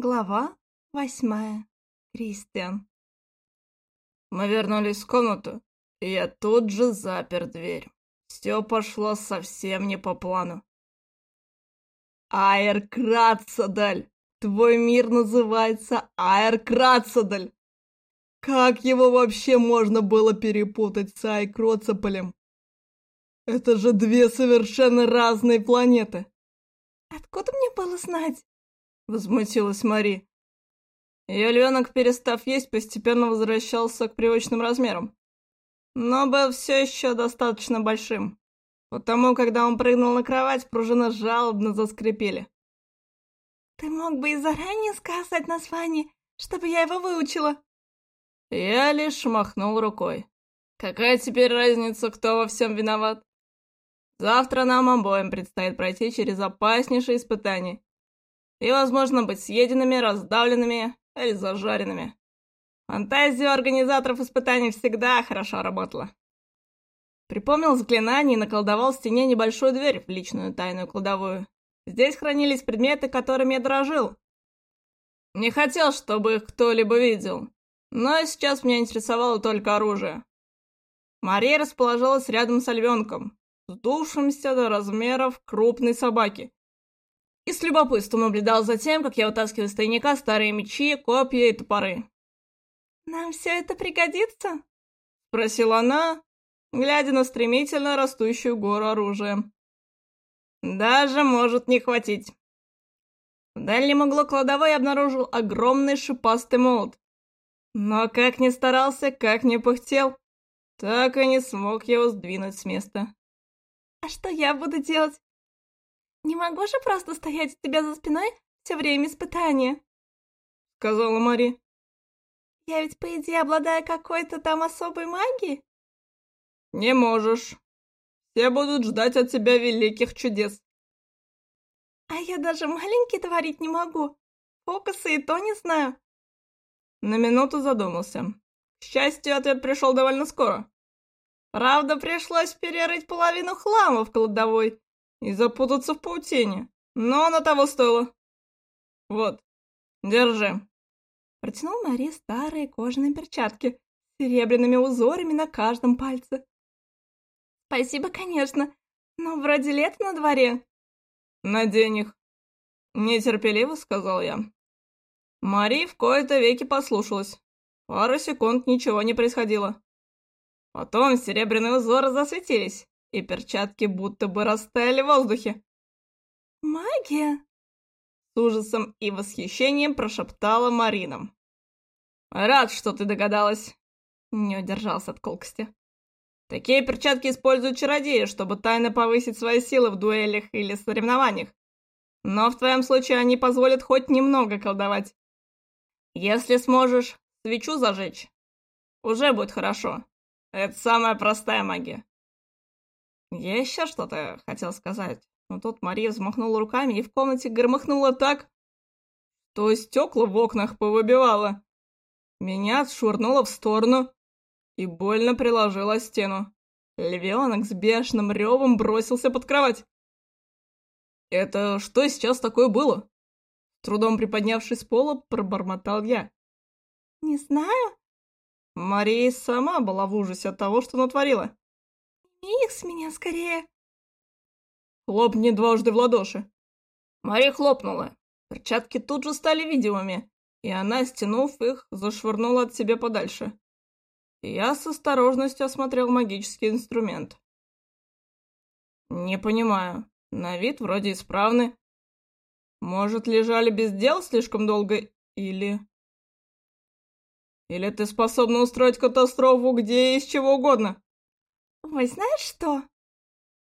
Глава восьмая. Кристиан. Мы вернулись в комнату, и я тут же запер дверь. Все пошло совсем не по плану. Айр Крацадаль! Твой мир называется Айр Крацадаль! Как его вообще можно было перепутать с Айкроцеполем? Это же две совершенно разные планеты. Откуда мне было знать? Возмутилась Мари. Ее львенок, перестав есть, постепенно возвращался к привычным размерам. Но был все еще достаточно большим. Потому, когда он прыгнул на кровать, пружины жалобно заскрипели. «Ты мог бы и заранее сказать название, чтобы я его выучила». Я лишь махнул рукой. Какая теперь разница, кто во всем виноват? Завтра нам обоим предстоит пройти через опаснейшие испытания и, возможно, быть съеденными, раздавленными или зажаренными. Фантазия организаторов испытаний всегда хорошо работала. Припомнил заклинание и наколдовал в стене небольшую дверь в личную тайную кладовую. Здесь хранились предметы, которыми я дорожил. Не хотел, чтобы их кто-либо видел, но сейчас меня интересовало только оружие. Мария расположилась рядом с львенком, сдувшимся до размеров крупной собаки, и с любопытством наблюдал за тем, как я вытаскиваю из тайника старые мечи, копья и топоры. «Нам все это пригодится?» — спросила она, глядя на стремительно растущую гору оружия. «Даже может не хватить». В дальнем углу кладовой обнаружил огромный шипастый молот. Но как ни старался, как ни пыхтел, так и не смог его сдвинуть с места. «А что я буду делать?» «Не могу же просто стоять у тебя за спиной все время испытания», — сказала Мари. «Я ведь, по идее, обладаю какой-то там особой магией». «Не можешь. Все будут ждать от тебя великих чудес». «А я даже маленький творить не могу. Фокусы и то не знаю». На минуту задумался. К счастью, ответ пришел довольно скоро. Правда, пришлось перерыть половину хлама в кладовой, и запутаться в паутине, но она того стоила. Вот, держи. Протянул Мари старые кожаные перчатки с серебряными узорами на каждом пальце. Спасибо, конечно, но вроде лето на дворе. Надень их. Нетерпеливо сказал я. Мари в кои-то веки послушалась. Пару секунд ничего не происходило. Потом серебряные узоры засветились, и перчатки будто бы растаяли в воздухе. «Магия!» С ужасом и восхищением прошептала Марина. «Рад, что ты догадалась!» Не удержался от колкости. «Такие перчатки используют чародеи, чтобы тайно повысить свои силы в дуэлях или соревнованиях. Но в твоем случае они позволят хоть немного колдовать. Если сможешь свечу зажечь, уже будет хорошо. Это самая простая магия. Я еще что-то хотел сказать, но тут Мария взмахнула руками и в комнате громыхнула так, что стекла в окнах повыбивало. Меня отшвырнуло в сторону и больно приложила стену. Львенок с бешеным ревом бросился под кровать. «Это что сейчас такое было?» Трудом приподнявшись с пола, пробормотал я. «Не знаю». Мария сама была в ужасе от того, что натворила. Их с меня скорее!» «Хлопни дважды в ладоши!» Мария хлопнула. Перчатки тут же стали видимыми, и она, стянув их, зашвырнула от себя подальше. Я с осторожностью осмотрел магический инструмент. «Не понимаю. На вид вроде исправны. Может, лежали без дел слишком долго, или...» Или ты способна устроить катастрофу где и из чего угодно? Ой, знаешь что?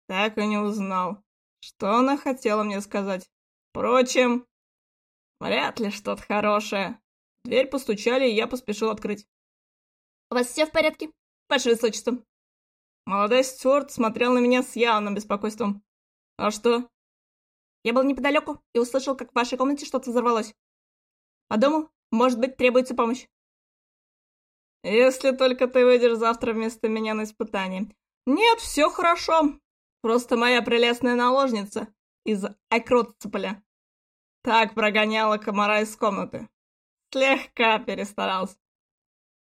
Так и не узнал, что она хотела мне сказать. Впрочем, вряд ли что-то хорошее. В дверь постучали, и я поспешил открыть. У вас все в порядке, ваше высочество? Молодой Стюарт смотрел на меня с явным беспокойством. А что? Я был неподалеку и услышал, как в вашей комнате что-то взорвалось. Подумал, может быть, требуется помощь. Если только ты выйдешь завтра вместо меня на испытание. Нет, все хорошо. Просто моя прелестная наложница из Акроцеполя так прогоняла комара из комнаты. Слегка перестарался.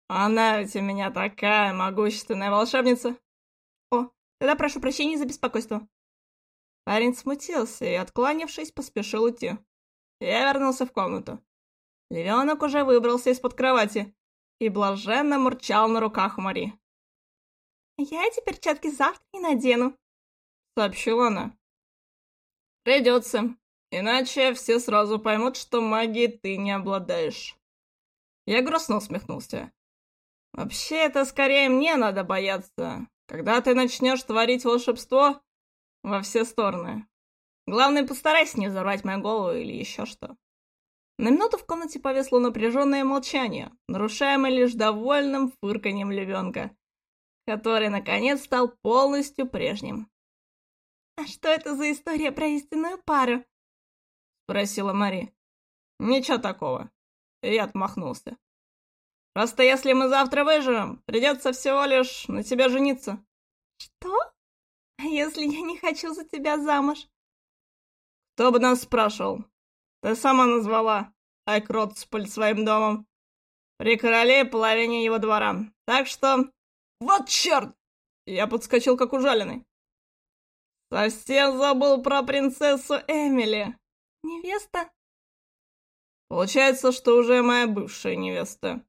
Она ведь у меня такая могущественная волшебница. О, тогда прошу прощения за беспокойство. Парень смутился и, откланившись, поспешил уйти. Я вернулся в комнату. Львенок уже выбрался из-под кровати и блаженно мурчал на руках Мари. «Я эти перчатки завтра не надену», — сообщила она. «Придется, иначе все сразу поймут, что магией ты не обладаешь». Я грустно усмехнулся. «Вообще, это скорее мне надо бояться. Когда ты начнешь творить волшебство во все стороны. Главное, постарайся не взорвать мою голову или еще что». На минуту в комнате повесло напряженное молчание, нарушаемое лишь довольным фырканьем львенка, который, наконец, стал полностью прежним. «А что это за история про истинную пару?» — спросила Мари. «Ничего такого». Я отмахнулся. «Просто если мы завтра выживем, придется всего лишь на тебя жениться». «Что? А если я не хочу за тебя замуж?» «Кто бы нас спрашивал? Ты сама назвала Айкротсполь своим домом. При короле и половине его двора. Так что... Вот черт! Я подскочил, как ужаленный. Совсем забыл про принцессу Эмили. Невеста? Получается, что уже моя бывшая невеста.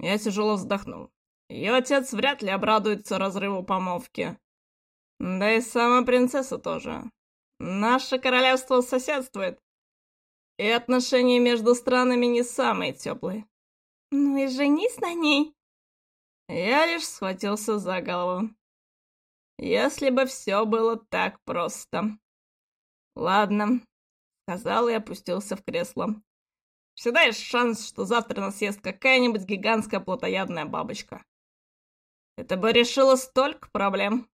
Я тяжело вздохнул. Ее отец вряд ли обрадуется разрыву помолвки. Да и сама принцесса тоже. Наше королевство соседствует. И отношения между странами не самые теплые. Ну и женись на ней. Я лишь схватился за голову. Если бы все было так просто. Ладно, сказал и опустился в кресло. Всегда есть шанс, что завтра нас съест какая-нибудь гигантская плотоядная бабочка. Это бы решило столько проблем.